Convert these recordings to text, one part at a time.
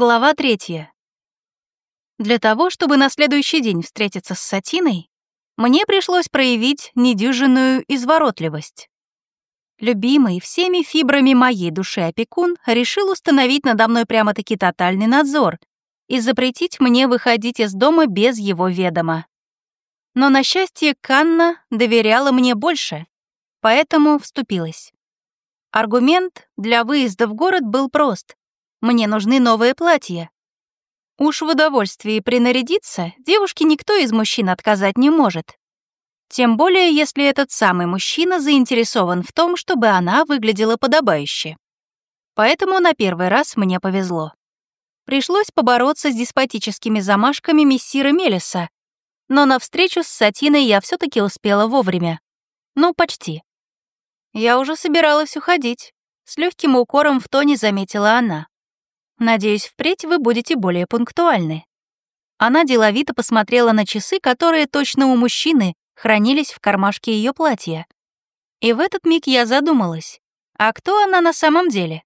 Глава третья. Для того, чтобы на следующий день встретиться с Сатиной, мне пришлось проявить недюжинную изворотливость. Любимый всеми фибрами моей души опекун решил установить надо мной прямо-таки тотальный надзор и запретить мне выходить из дома без его ведома. Но, на счастье, Канна доверяла мне больше, поэтому вступилась. Аргумент для выезда в город был прост. Мне нужны новые платья. Уж в удовольствии принарядиться девушке никто из мужчин отказать не может. Тем более, если этот самый мужчина заинтересован в том, чтобы она выглядела подобающе. Поэтому на первый раз мне повезло. Пришлось побороться с деспотическими замашками мессира Мелиса, но на встречу с Сатиной я все таки успела вовремя. Ну, почти. Я уже собиралась уходить. С легким укором в тоне заметила она. Надеюсь, впредь вы будете более пунктуальны. Она деловито посмотрела на часы, которые точно у мужчины хранились в кармашке ее платья. И в этот миг я задумалась, а кто она на самом деле?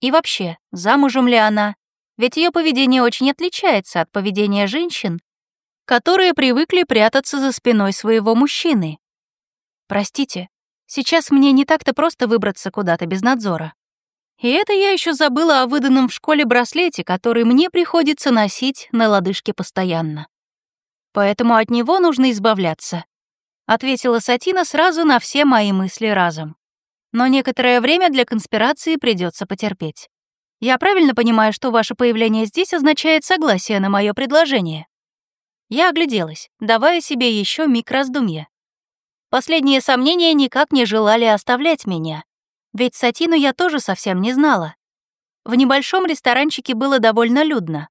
И вообще, замужем ли она? Ведь ее поведение очень отличается от поведения женщин, которые привыкли прятаться за спиной своего мужчины. Простите, сейчас мне не так-то просто выбраться куда-то без надзора. И это я еще забыла о выданном в школе браслете, который мне приходится носить на лодыжке постоянно. Поэтому от него нужно избавляться. Ответила Сатина сразу на все мои мысли разом. Но некоторое время для конспирации придется потерпеть. Я правильно понимаю, что ваше появление здесь означает согласие на мое предложение? Я огляделась, давая себе еще миг раздумья. Последние сомнения никак не желали оставлять меня, ведь Сатину я тоже совсем не знала. В небольшом ресторанчике было довольно людно.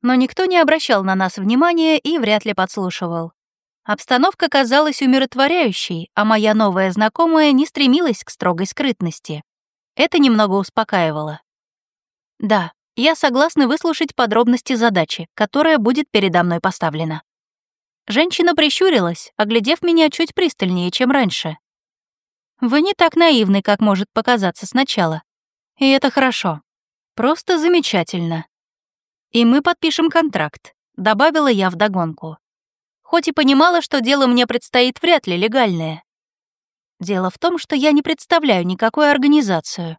Но никто не обращал на нас внимания и вряд ли подслушивал. Обстановка казалась умиротворяющей, а моя новая знакомая не стремилась к строгой скрытности. Это немного успокаивало. Да, я согласна выслушать подробности задачи, которая будет передо мной поставлена. Женщина прищурилась, оглядев меня чуть пристальнее, чем раньше. Вы не так наивны, как может показаться сначала. И это хорошо. Просто замечательно. И мы подпишем контракт, добавила я вдогонку. Хоть и понимала, что дело мне предстоит вряд ли легальное. Дело в том, что я не представляю никакую организацию.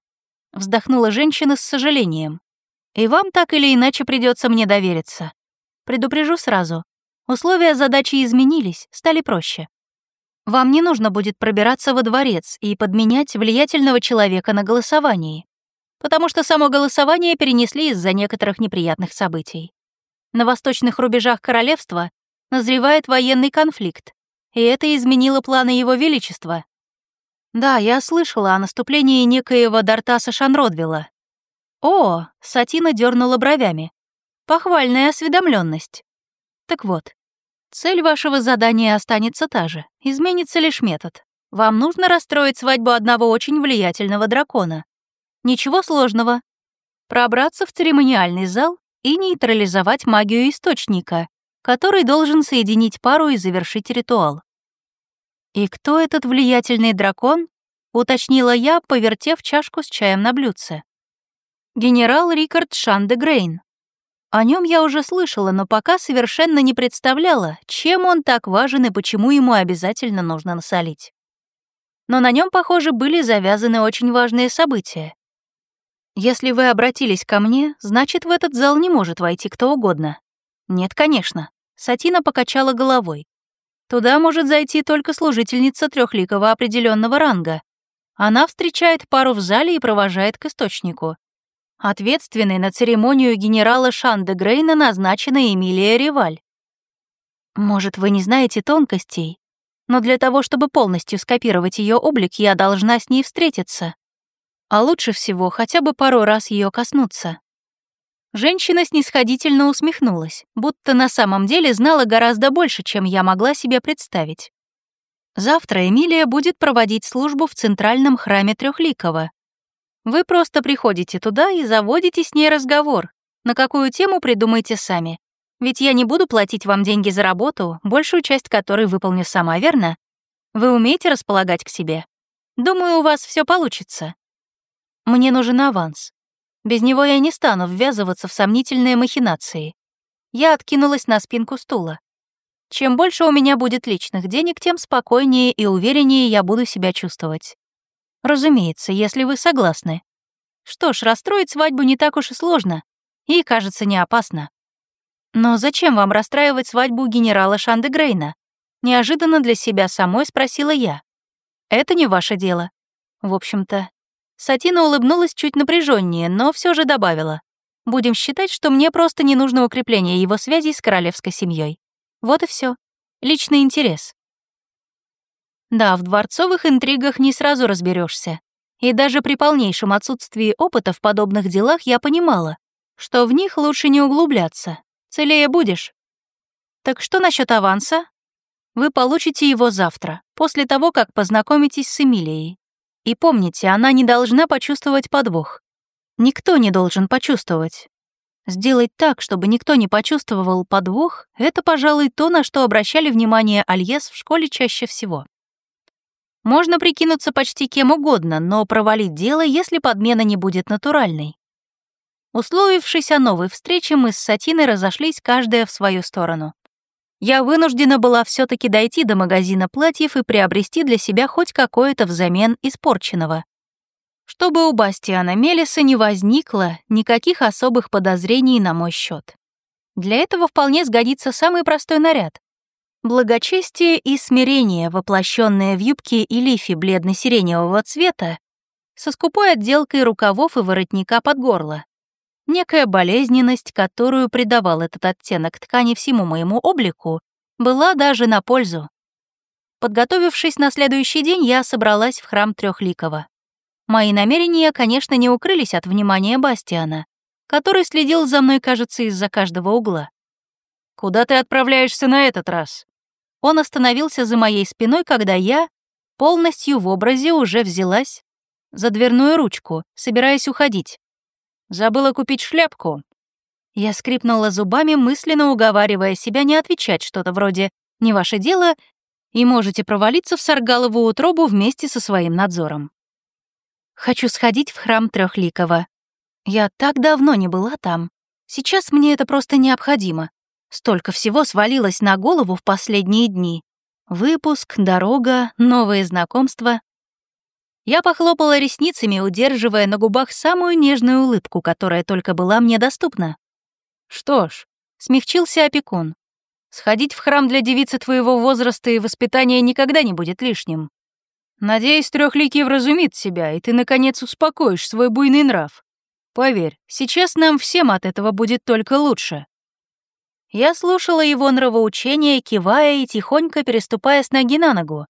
Вздохнула женщина с сожалением. И вам так или иначе придется мне довериться. Предупрежу сразу. Условия задачи изменились, стали проще. Вам не нужно будет пробираться во дворец и подменять влиятельного человека на голосовании, потому что само голосование перенесли из-за некоторых неприятных событий. На восточных рубежах королевства назревает военный конфликт, и это изменило планы Его Величества. Да, я слышала о наступлении некоего Дартаса Шанродвилла. О, Сатина дернула бровями. Похвальная осведомленность. Так вот, Цель вашего задания останется та же, изменится лишь метод. Вам нужно расстроить свадьбу одного очень влиятельного дракона. Ничего сложного. Пробраться в церемониальный зал и нейтрализовать магию источника, который должен соединить пару и завершить ритуал. «И кто этот влиятельный дракон?» — уточнила я, повертев чашку с чаем на блюдце. «Генерал Рикард Шандегрейн, о нем я уже слышала, но пока совершенно не представляла, чем он так важен и почему ему обязательно нужно насолить. Но на нем, похоже, были завязаны очень важные события. Если вы обратились ко мне, значит, в этот зал не может войти кто угодно. Нет, конечно. Сатина покачала головой. Туда может зайти только служительница трехликого определенного ранга. Она встречает пару в зале и провожает к источнику. Ответственной на церемонию генерала Шанда Грейна назначена Эмилия Реваль. Может, вы не знаете тонкостей, но для того, чтобы полностью скопировать ее облик, я должна с ней встретиться. А лучше всего хотя бы пару раз ее коснуться. Женщина снисходительно усмехнулась, будто на самом деле знала гораздо больше, чем я могла себе представить. Завтра Эмилия будет проводить службу в центральном храме Трехликова, вы просто приходите туда и заводите с ней разговор. На какую тему придумайте сами. Ведь я не буду платить вам деньги за работу, большую часть которой выполню сама, верно? Вы умеете располагать к себе? Думаю, у вас все получится. Мне нужен аванс. Без него я не стану ввязываться в сомнительные махинации. Я откинулась на спинку стула. Чем больше у меня будет личных денег, тем спокойнее и увереннее я буду себя чувствовать. Разумеется, если вы согласны. Что ж, расстроить свадьбу не так уж и сложно, и, кажется, не опасно. Но зачем вам расстраивать свадьбу генерала Шандегрейна? Неожиданно для себя самой спросила я. Это не ваше дело. В общем-то, Сатина улыбнулась чуть напряженнее, но все же добавила. Будем считать, что мне просто не нужно укрепление его связей с королевской семьей. Вот и все. Личный интерес. Да, в дворцовых интригах не сразу разберешься. И даже при полнейшем отсутствии опыта в подобных делах я понимала, что в них лучше не углубляться. Целее будешь. Так что насчет аванса? Вы получите его завтра, после того, как познакомитесь с Эмилией. И помните, она не должна почувствовать подвох. Никто не должен почувствовать. Сделать так, чтобы никто не почувствовал подвох, это, пожалуй, то, на что обращали внимание Альес в школе чаще всего. Можно прикинуться почти кем угодно, но провалить дело, если подмена не будет натуральной. Условившись о новой встрече, мы с Сатиной разошлись каждая в свою сторону я вынуждена была все таки дойти до магазина платьев и приобрести для себя хоть какое-то взамен испорченного. Чтобы у Бастиана Мелиса не возникло никаких особых подозрений на мой счет. Для этого вполне сгодится самый простой наряд. Благочестие и смирение, воплощенное в юбке и лифе бледно-сиреневого цвета, со скупой отделкой рукавов и воротника под горло. Некая болезненность, которую придавал этот оттенок ткани всему моему облику, была даже на пользу. Подготовившись на следующий день, я собралась в храм Трехликова. Мои намерения, конечно, не укрылись от внимания Бастиана, который следил за мной, кажется, из-за каждого угла. «Куда ты отправляешься на этот раз?» Он остановился за моей спиной, когда я, полностью в образе, уже взялась за дверную ручку, собираясь уходить. Забыла купить шляпку». Я скрипнула зубами, мысленно уговаривая себя не отвечать что-то вроде «не ваше дело» и можете провалиться в Саргалову утробу вместе со своим надзором. Хочу сходить в храм Трехликова. Я так давно не была там. Сейчас мне это просто необходимо. Столько всего свалилось на голову в последние дни. Выпуск, дорога, новые знакомства. Я похлопала ресницами, удерживая на губах самую нежную улыбку, которая только была мне доступна. «Что ж», — смягчился опекун, «сходить в храм для девицы твоего возраста и воспитания никогда не будет лишним. Надеюсь, трехликий вразумит себя, и ты, наконец, успокоишь свой буйный нрав. Поверь, сейчас нам всем от этого будет только лучше». Я слушала его нравоучение, кивая и тихонько переступая с ноги на ногу,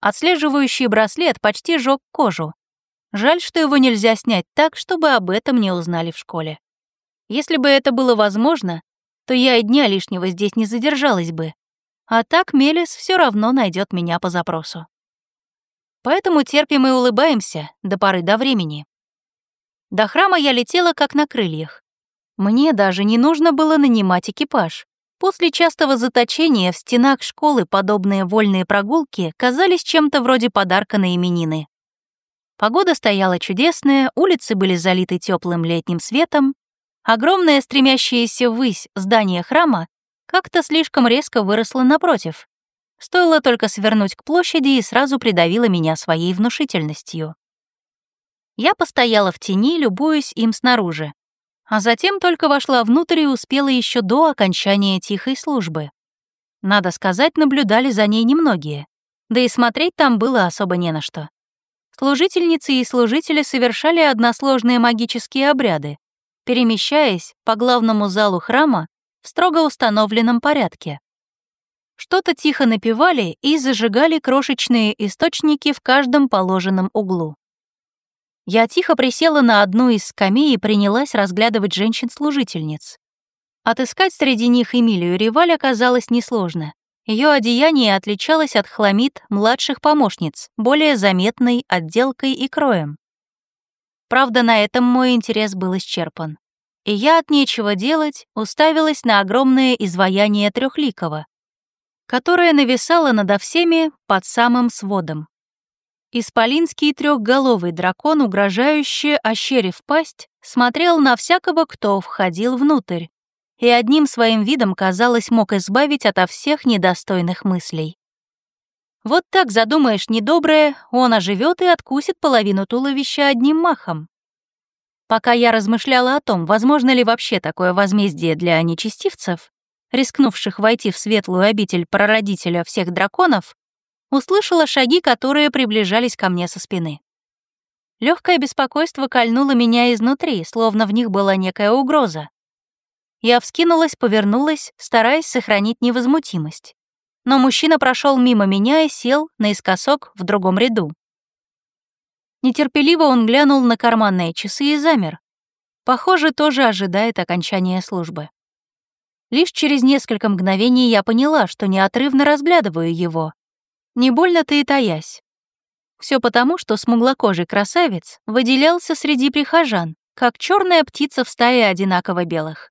Отслеживающий браслет почти жёг кожу. Жаль, что его нельзя снять так, чтобы об этом не узнали в школе. Если бы это было возможно, то я и дня лишнего здесь не задержалась бы. А так Мелис все равно найдет меня по запросу. Поэтому терпим и улыбаемся до поры до времени. До храма я летела как на крыльях. Мне даже не нужно было нанимать экипаж. После частого заточения в стенах школы подобные вольные прогулки казались чем-то вроде подарка на именины. Погода стояла чудесная, улицы были залиты теплым летним светом, огромное стремящееся ввысь здание храма как-то слишком резко выросло напротив. Стоило только свернуть к площади и сразу придавило меня своей внушительностью. Я постояла в тени, любуясь им снаружи а затем только вошла внутрь и успела еще до окончания тихой службы. Надо сказать, наблюдали за ней немногие, да и смотреть там было особо не на что. Служительницы и служители совершали односложные магические обряды, перемещаясь по главному залу храма в строго установленном порядке. Что-то тихо напевали и зажигали крошечные источники в каждом положенном углу. Я тихо присела на одну из скамей и принялась разглядывать женщин-служительниц. Отыскать среди них Эмилию Риваль оказалось несложно. Ее одеяние отличалось от хламид младших помощниц, более заметной отделкой и кроем. Правда, на этом мой интерес был исчерпан. И я от нечего делать уставилась на огромное изваяние Трехликова, которое нависало надо всеми под самым сводом. Исполинский трехголовый дракон, угрожающе ощерив пасть, смотрел на всякого, кто входил внутрь, и одним своим видом, казалось, мог избавить ото всех недостойных мыслей. Вот так задумаешь недоброе, он оживет и откусит половину туловища одним махом. Пока я размышляла о том, возможно ли вообще такое возмездие для нечестивцев, рискнувших войти в светлую обитель прародителя всех драконов, услышала шаги, которые приближались ко мне со спины. Легкое беспокойство кольнуло меня изнутри, словно в них была некая угроза. Я вскинулась, повернулась, стараясь сохранить невозмутимость но мужчина прошел мимо меня и сел наискосок в другом ряду. Нетерпеливо он глянул на карманные часы и замер. Похоже, тоже ожидает окончания службы. Лишь через несколько мгновений я поняла, что неотрывно разглядываю его. Не больно-то и таясь. Все потому, что смуглокожий красавец выделялся среди прихожан, как черная птица в стае одинаково белых.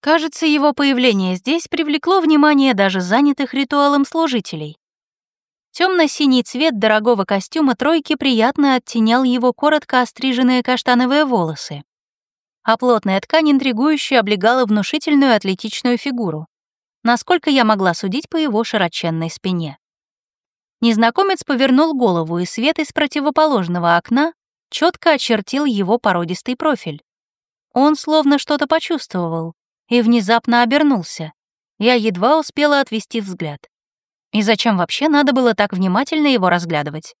Кажется, его появление здесь привлекло внимание даже занятых ритуалом служителей. Темно-синий цвет дорогого костюма тройки приятно оттенял его коротко остриженные каштановые волосы, а плотная ткань интригующе облегала внушительную атлетичную фигуру, насколько я могла судить по его широченной спине. Незнакомец повернул голову, и свет из противоположного окна четко очертил его породистый профиль. Он словно что-то почувствовал, и внезапно обернулся. Я едва успела отвести взгляд. И зачем вообще надо было так внимательно его разглядывать?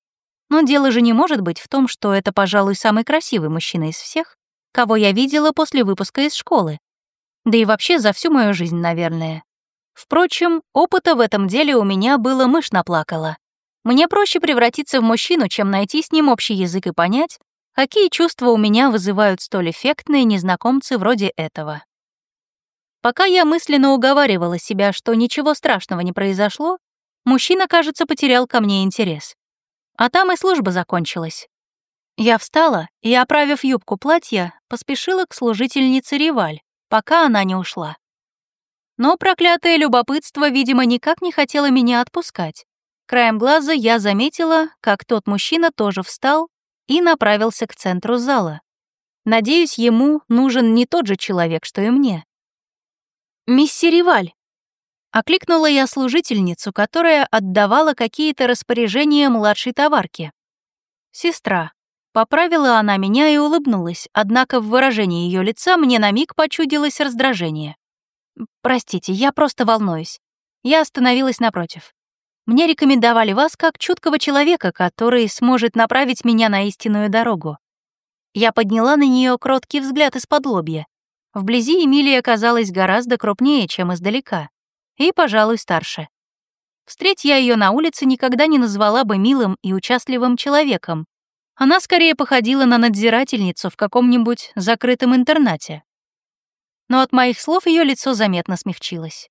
Но дело же не может быть в том, что это, пожалуй, самый красивый мужчина из всех, кого я видела после выпуска из школы. Да и вообще за всю мою жизнь, наверное. Впрочем, опыта в этом деле у меня было мышь наплакала. Мне проще превратиться в мужчину, чем найти с ним общий язык и понять, какие чувства у меня вызывают столь эффектные незнакомцы вроде этого. Пока я мысленно уговаривала себя, что ничего страшного не произошло, мужчина, кажется, потерял ко мне интерес. А там и служба закончилась. Я встала и, оправив юбку платья, поспешила к служительнице Риваль, пока она не ушла. Но проклятое любопытство, видимо, никак не хотело меня отпускать. Краем глаза я заметила, как тот мужчина тоже встал и направился к центру зала. Надеюсь, ему нужен не тот же человек, что и мне. «Мисси Риваль!» Окликнула я служительницу, которая отдавала какие-то распоряжения младшей товарке. «Сестра». Поправила она меня и улыбнулась, однако в выражении ее лица мне на миг почудилось раздражение. «Простите, я просто волнуюсь. Я остановилась напротив. Мне рекомендовали вас как чуткого человека, который сможет направить меня на истинную дорогу». Я подняла на нее кроткий взгляд из-под лобья. Вблизи Эмилия казалась гораздо крупнее, чем издалека, и, пожалуй, старше. Встреть я ее на улице никогда не назвала бы милым и участливым человеком. Она скорее походила на надзирательницу в каком-нибудь закрытом интернате. Но от моих слов ее лицо заметно смягчилось.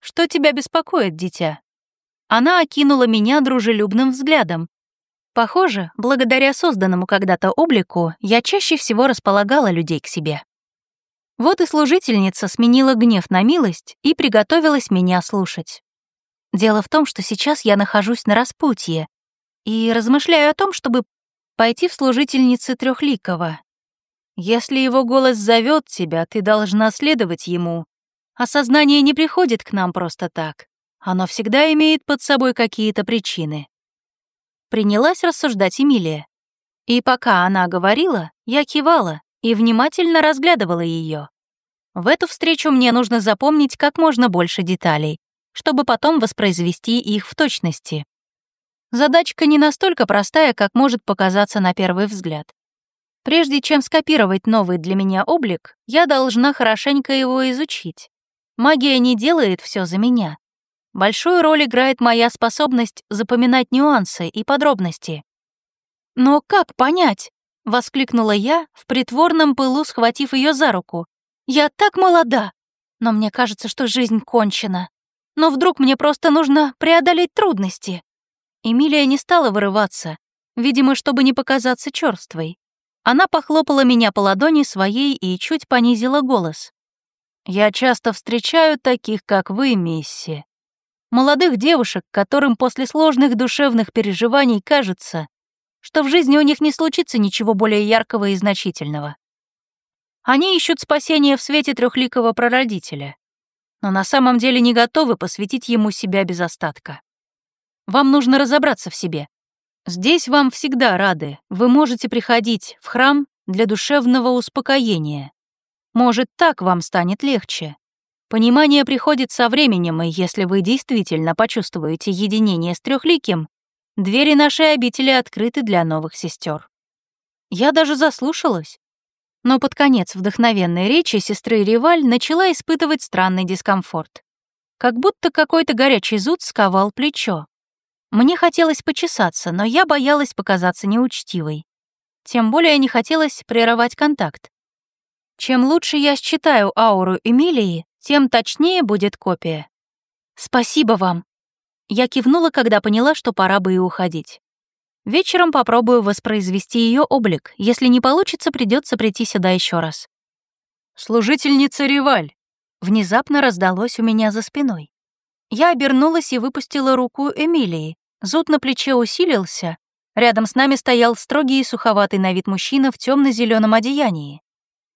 «Что тебя беспокоит, дитя?» Она окинула меня дружелюбным взглядом. Похоже, благодаря созданному когда-то облику, я чаще всего располагала людей к себе. Вот и служительница сменила гнев на милость и приготовилась меня слушать. Дело в том, что сейчас я нахожусь на распутье и размышляю о том, чтобы пойти в служительницы Трехликова. Если его голос зовет тебя, ты должна следовать ему. Осознание не приходит к нам просто так. Оно всегда имеет под собой какие-то причины. Принялась рассуждать Эмилия. И пока она говорила, я кивала, и внимательно разглядывала ее. В эту встречу мне нужно запомнить как можно больше деталей, чтобы потом воспроизвести их в точности. Задачка не настолько простая, как может показаться на первый взгляд. Прежде чем скопировать новый для меня облик, я должна хорошенько его изучить. Магия не делает все за меня. Большую роль играет моя способность запоминать нюансы и подробности. Но как понять, — воскликнула я, в притворном пылу схватив ее за руку. «Я так молода! Но мне кажется, что жизнь кончена. Но вдруг мне просто нужно преодолеть трудности?» Эмилия не стала вырываться, видимо, чтобы не показаться черствой. Она похлопала меня по ладони своей и чуть понизила голос. «Я часто встречаю таких, как вы, Мисси. Молодых девушек, которым после сложных душевных переживаний кажется, что в жизни у них не случится ничего более яркого и значительного. Они ищут спасения в свете трехликого прародителя, но на самом деле не готовы посвятить ему себя без остатка. Вам нужно разобраться в себе. Здесь вам всегда рады, вы можете приходить в храм для душевного успокоения. Может, так вам станет легче. Понимание приходит со временем, и если вы действительно почувствуете единение с трехликим, двери нашей обители открыты для новых сестер. Я даже заслушалась. Но под конец вдохновенной речи сестры Риваль начала испытывать странный дискомфорт. Как будто какой-то горячий зуд сковал плечо. Мне хотелось почесаться, но я боялась показаться неучтивой. Тем более не хотелось прерывать контакт. Чем лучше я считаю ауру Эмилии, тем точнее будет копия. «Спасибо вам!» Я кивнула, когда поняла, что пора бы и уходить. Вечером попробую воспроизвести ее облик. Если не получится, придется прийти сюда еще раз. «Служительница Риваль!» Внезапно раздалось у меня за спиной. Я обернулась и выпустила руку Эмилии. Зуд на плече усилился. Рядом с нами стоял строгий и суховатый на вид мужчина в темно зеленом одеянии.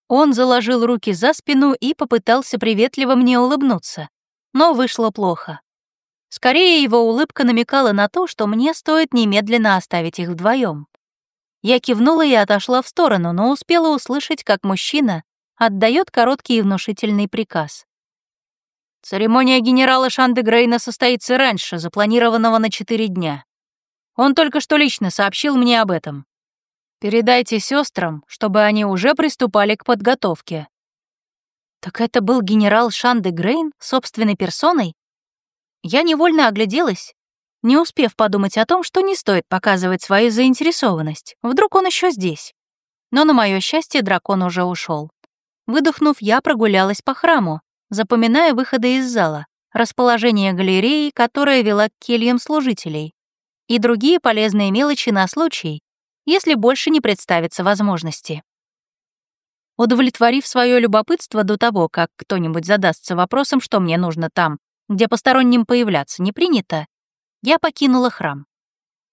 Он заложил руки за спину и попытался приветливо мне улыбнуться. Но вышло плохо. Скорее, его улыбка намекала на то, что мне стоит немедленно оставить их вдвоем. Я кивнула и отошла в сторону, но успела услышать, как мужчина отдает короткий и внушительный приказ. Церемония генерала Шанды Грейна состоится раньше, запланированного на четыре дня. Он только что лично сообщил мне об этом. Передайте сестрам, чтобы они уже приступали к подготовке. Так это был генерал Шанды Грейн собственной персоной? Я невольно огляделась, не успев подумать о том, что не стоит показывать свою заинтересованность. Вдруг он еще здесь. Но на мое счастье дракон уже ушел. Выдохнув, я прогулялась по храму, запоминая выходы из зала, расположение галереи, которая вела к кельям служителей, и другие полезные мелочи на случай, если больше не представится возможности. Удовлетворив свое любопытство до того, как кто-нибудь задастся вопросом, что мне нужно там, где посторонним появляться не принято, я покинула храм.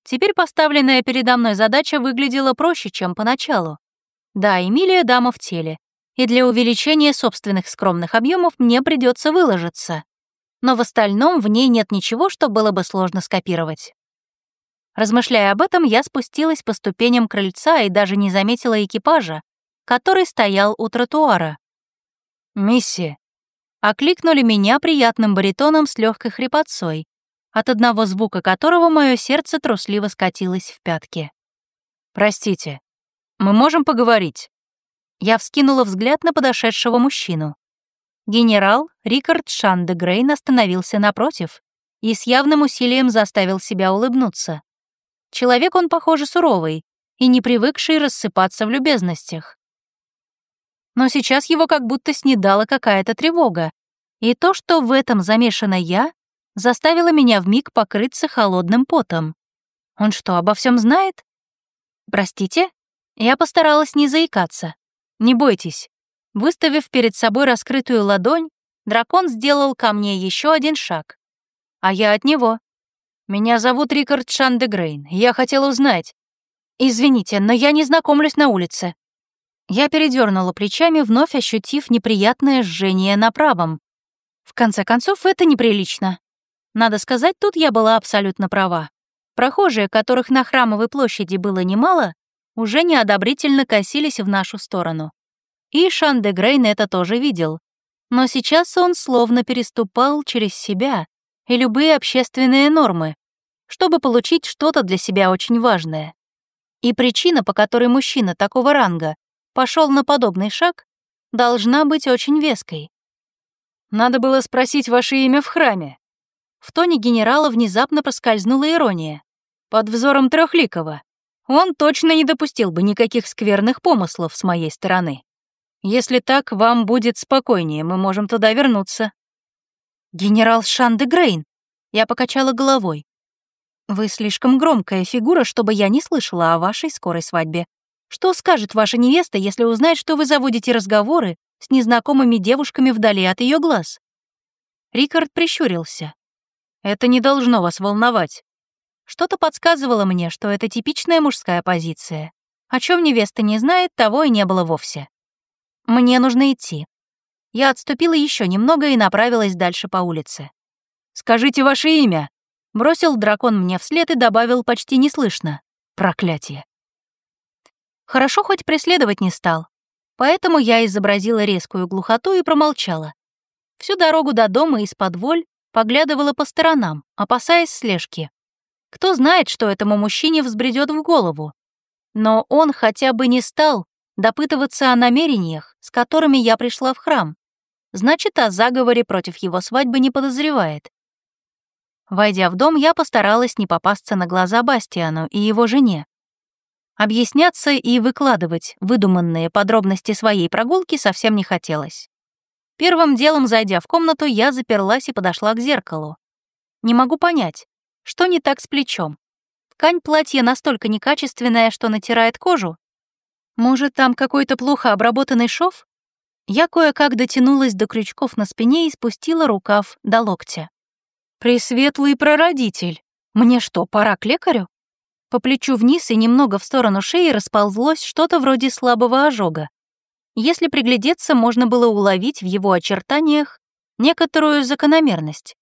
Теперь поставленная передо мной задача выглядела проще, чем поначалу. Да, Эмилия дама в теле, и для увеличения собственных скромных объемов мне придется выложиться. Но в остальном в ней нет ничего, что было бы сложно скопировать. Размышляя об этом, я спустилась по ступеням крыльца и даже не заметила экипажа, который стоял у тротуара. «Мисси, окликнули меня приятным баритоном с легкой хрипотцой, от одного звука которого мое сердце трусливо скатилось в пятки. «Простите, мы можем поговорить?» Я вскинула взгляд на подошедшего мужчину. Генерал Рикард Шандегрейн остановился напротив и с явным усилием заставил себя улыбнуться. Человек он, похоже, суровый и не привыкший рассыпаться в любезностях но сейчас его как будто снедала какая-то тревога. И то, что в этом замешана я, заставило меня вмиг покрыться холодным потом. Он что, обо всем знает? Простите? Я постаралась не заикаться. Не бойтесь. Выставив перед собой раскрытую ладонь, дракон сделал ко мне еще один шаг. А я от него. Меня зовут Рикард Шандегрейн. Я хотел узнать. Извините, но я не знакомлюсь на улице. Я передернула плечами, вновь ощутив неприятное жжение на правом. В конце концов, это неприлично. Надо сказать, тут я была абсолютно права. Прохожие, которых на Храмовой площади было немало, уже неодобрительно косились в нашу сторону. И Шандегрейн это тоже видел. Но сейчас он словно переступал через себя и любые общественные нормы, чтобы получить что-то для себя очень важное. И причина, по которой мужчина такого ранга пошел на подобный шаг, должна быть очень веской. Надо было спросить ваше имя в храме. В тоне генерала внезапно проскользнула ирония. Под взором Трехликова. Он точно не допустил бы никаких скверных помыслов с моей стороны. Если так, вам будет спокойнее, мы можем туда вернуться. Генерал Шанде Грейн. Я покачала головой. Вы слишком громкая фигура, чтобы я не слышала о вашей скорой свадьбе. Что скажет ваша невеста, если узнает, что вы заводите разговоры с незнакомыми девушками вдали от ее глаз? Рикард прищурился. Это не должно вас волновать. Что-то подсказывало мне, что это типичная мужская позиция. О чем невеста не знает, того и не было вовсе. Мне нужно идти. Я отступила еще немного и направилась дальше по улице. «Скажите ваше имя!» Бросил дракон мне вслед и добавил почти неслышно. «Проклятие!» Хорошо хоть преследовать не стал, поэтому я изобразила резкую глухоту и промолчала. Всю дорогу до дома из-под воль поглядывала по сторонам, опасаясь слежки. Кто знает, что этому мужчине взбредет в голову. Но он хотя бы не стал допытываться о намерениях, с которыми я пришла в храм. Значит, о заговоре против его свадьбы не подозревает. Войдя в дом, я постаралась не попасться на глаза Бастиану и его жене. Объясняться и выкладывать выдуманные подробности своей прогулки совсем не хотелось. Первым делом, зайдя в комнату, я заперлась и подошла к зеркалу. Не могу понять, что не так с плечом. Ткань платья настолько некачественная, что натирает кожу. Может, там какой-то плохо обработанный шов? Я кое-как дотянулась до крючков на спине и спустила рукав до локтя. Пресветлый прародитель. Мне что, пора к лекарю? По плечу вниз и немного в сторону шеи расползлось что-то вроде слабого ожога. Если приглядеться, можно было уловить в его очертаниях некоторую закономерность.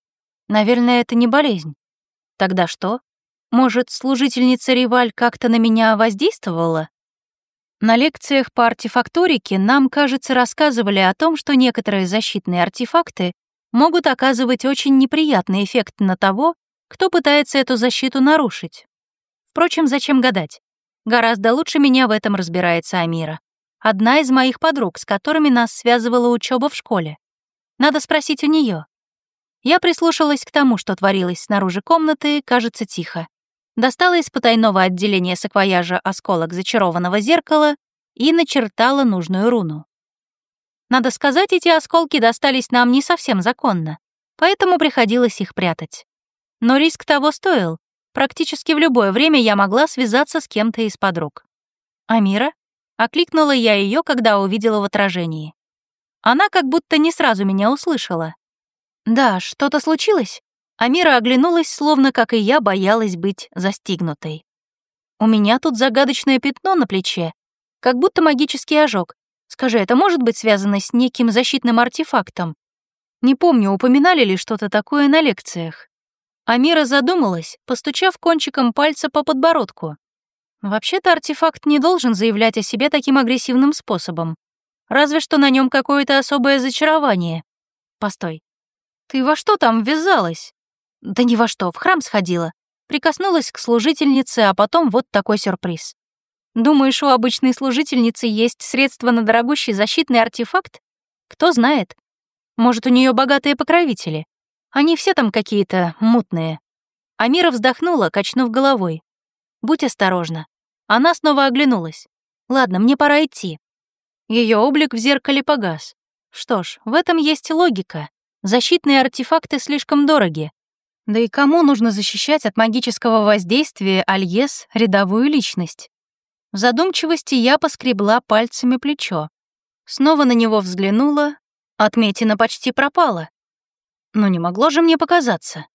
Наверное, это не болезнь. Тогда что? Может, служительница Риваль как-то на меня воздействовала? На лекциях по артефакторике нам, кажется, рассказывали о том, что некоторые защитные артефакты могут оказывать очень неприятный эффект на того, кто пытается эту защиту нарушить. Впрочем, зачем гадать? Гораздо лучше меня в этом разбирается Амира. Одна из моих подруг, с которыми нас связывала учеба в школе. Надо спросить у нее. Я прислушалась к тому, что творилось снаружи комнаты, кажется, тихо. Достала из потайного отделения саквояжа осколок зачарованного зеркала и начертала нужную руну. Надо сказать, эти осколки достались нам не совсем законно, поэтому приходилось их прятать. Но риск того стоил. Практически в любое время я могла связаться с кем-то из подруг. «Амира?» — окликнула я ее, когда увидела в отражении. Она как будто не сразу меня услышала. «Да, что-то случилось?» Амира оглянулась, словно, как и я, боялась быть застигнутой. «У меня тут загадочное пятно на плече, как будто магический ожог. Скажи, это может быть связано с неким защитным артефактом? Не помню, упоминали ли что-то такое на лекциях. Амира задумалась, постучав кончиком пальца по подбородку. Вообще-то артефакт не должен заявлять о себе таким агрессивным способом. Разве что на нем какое-то особое зачарование. Постой. Ты во что там ввязалась? Да ни во что, в храм сходила. Прикоснулась к служительнице, а потом вот такой сюрприз. Думаешь, у обычной служительницы есть средства на дорогущий защитный артефакт? Кто знает. Может, у нее богатые покровители. Они все там какие-то мутные. Амира вздохнула, качнув головой. Будь осторожна. Она снова оглянулась. Ладно, мне пора идти. Ее облик в зеркале погас. Что ж, в этом есть логика. Защитные артефакты слишком дороги. Да и кому нужно защищать от магического воздействия Альес рядовую личность? В задумчивости я поскребла пальцами плечо. Снова на него взглянула, отметина почти пропала. Но не могло же мне показаться.